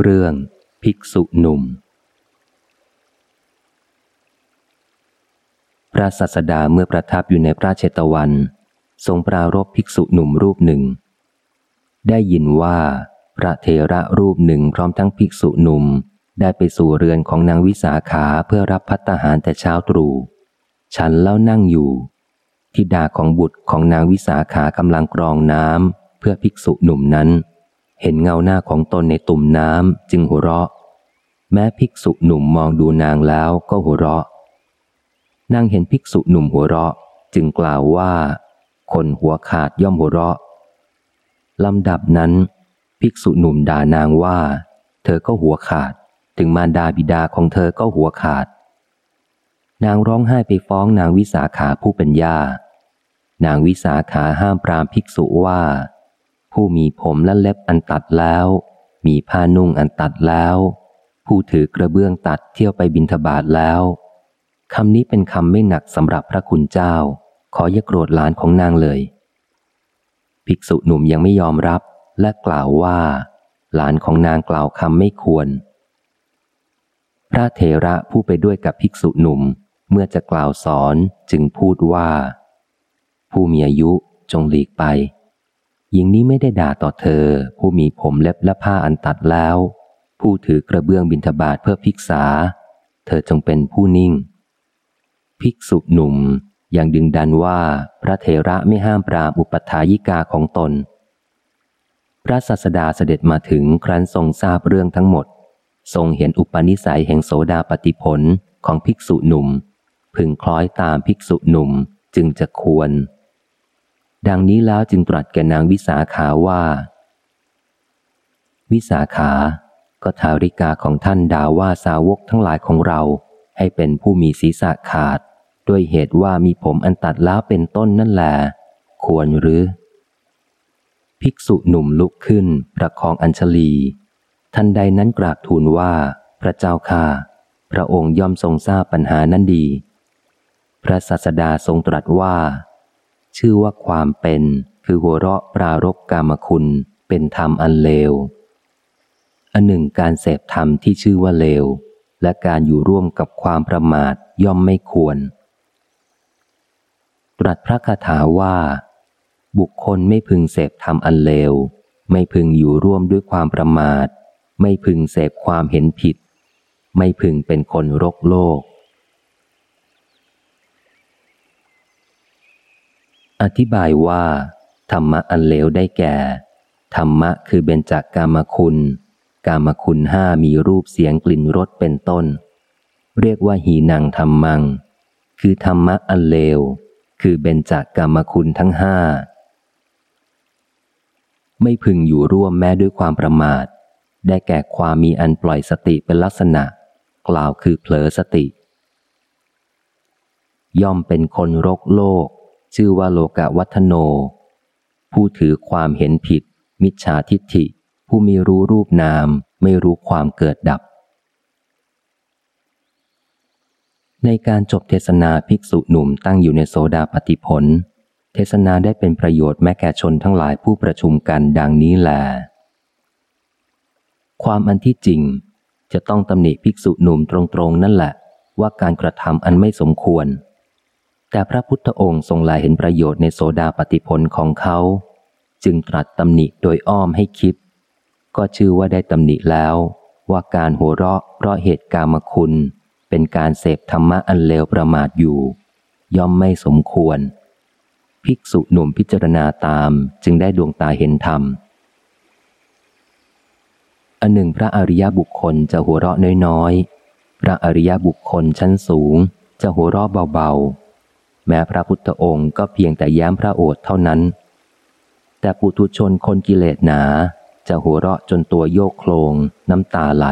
เรื่องภิกษุหนุ่ม พระสัสดาเมื่อประทับอยู่ในพระเชตวัน ทรงปรารบภิกษุหนุ่มรูปหนึ่ง ได้ยินว่าพระเทระรูปหนึ่งพร้อมทั้งภิกษุหนุ่มได้ไปสู่เรือนของนางวิสาขาเพื่อรับพัตหารแต่เช้าตรู่ฉันแล้วนั่งอยู่ทิดาของบุตรของนางวิสาขากำลังกรองน้ำเพื่อภิกษุหนุ่มนั้น เห็นเงาหน้าของตนในตุ่มน้ำจึงหัวเราะ แม้ภิกษุหนุ่มมองดูนางแล้วก็หัวเราะ นางเห็นภิกษุหนุ่มหัวเราะ จึงกล่าวว่า คนหัวขาดย่อมหัวเราะลำดับนั้น ภิกษุหนุ่มด่านางว่า เธอก็หัวขาด ถึงมารดาบิดาของเธอก็หัวขาด นางร้องไห้ไปฟ้องนางวิสาขาผู้เป็นย่านางวิสาขาห้ามปรามภิกษุว่า ผู้มีผมและเล็บอันตัดแล้ว มีผ้านุ่งอันตัดแล้ว ผู้ถือกระเบื้องตัดเที่ยวไปบินทบาทแล้วคำนี้เป็นคำไม่หนักสำหรับพระคุณเจ้า ขออย่าโกรธหลานของนางเลย ภิกษุหนุ่มยังไม่ยอมรับและกล่าวว่า หลานของนางกล่าวคำไม่ควร พระเถระผู้ไปด้วยกับภิกษุหนุ่มเมื่อจะกล่าวสอนจึงพูดว่า ผู้มีอายุจงหลีกไป หญิงนี้ไม่ได้ด่าต่อเธอ ผู้มีผมเล็บและผ้าอันตัดแล้ว ผู้ถือกระเบื้องบินทบาทเพื่อพิกษา เธอจงเป็นผู้นิ่ง ภิกษุหนุ่มยังดึงดันว่าพระเถระไม่ห้ามปรามอุปถายิกาของตน พระสัสดาเสด็จมาถึงครั้นทรงทราบเรื่องทั้งหมด ทรงเห็นอุปนิสัยแห่งโสดาปฏิผลของภิกษุหนุ่ม พึงคล้อยตามภิกษุหนุ่มจึงจะควร ดังนี้แล้วจึงตรัสแก่นางวิสาขาว่า วิสาขาก็ทาริกาของท่านด่าว่าสาวกทั้งหลายของเรา ให้เป็นผู้มีศีรษะขาด ด้วยเหตุว่ามีผมอันตัดแล้วเป็นต้นนั่นแหละควรหรือ ภิกษุหนุ่มลุกขึ้น ประคองอัญชลีทันใดนั้นกราบทูลว่า พระเจ้าค่าพระองค์ย่อมทรงทราบปัญหานั้นดี พระสัสดาทรงตรัสว่า ชื่อว่าความเป็น คือหัวเราะปรารบกามคุณเป็นธรรมอันเลว อันหนึ่งการเสพธรรมที่ชื่อว่าเลว และการอยู่ร่วมกับความประมาทย่อมไม่ควร ตรัสพระคาถาว่า บุคคลไม่พึงเสพธรรมอันเลว ไม่พึงอยู่ร่วมด้วยความประมาท ไม่พึงเสพความเห็นผิด ไม่พึงเป็นคนรกโลก อธิบายว่า ธรรมะอันเลวได้แก่ ธรรมะคือเบญจากกามคุณ กามคุณห้ามีรูปเสียงกลิ่นรสเป็นต้น เรียกว่าหีนังธรรมัง คือธรรมะอันเลว คือเบญจากกามคุณทั้งห้าไม่พึงอยู่ร่วมแม้ด้วยความประมาท ได้แก่ความมีอันปล่อยสติเป็นลักษณะ กล่าวคือเผลอสติ ย่อมเป็นคนรกโลก ชื่อว่าโลกะวัฒโน ผู้ถือความเห็นผิด มิจฉาทิฏฐิ ผู้มีรู้รูปนาม ไม่รู้ความเกิดดับ ในการจบเทศนาภิกษุหนุ่มตั้งอยู่ในโซดาปฏิผล เทศนาได้เป็นประโยชน์แม้แก่ชนทั้งหลายผู้ประชุมกันดังนี้แหลความอันที่จริง จะต้องตำหนิภิกษุหนุ่มตรงๆ นั่นแหละ ว่าการกระทำอันไม่สมควร แต่พระพุทธองค์ทรงลายเห็นประโยชน์ในโสดาปฏิพลของเขา จึงตรัสตำหนิโดยอ้อมให้คิด ก็ชื่อว่าได้ตำหนิแล้ว ว่าการหัวเราะเพราะเหตุกามคุณ เป็นการเสพธรรมะอันเลวประมาทอยู่ ย่อมไม่สมควร ภิกษุหนุ่มพิจารณาตามจึงได้ดวงตาเห็นธรรมอันหนึ่งพระอริยบุคคลจะหัวเราะน้อยๆ พระอริยบุคคลชั้นสูง จะหัวเราะเบาๆ แม้พระพุทธองค์ก็เพียงแต่แย้มพระโอษฐ์เท่านั้น แต่ปุถุชนคนกิเลสหนา จะหัวเราะจนตัวโยกโคลงน้ำตาไหล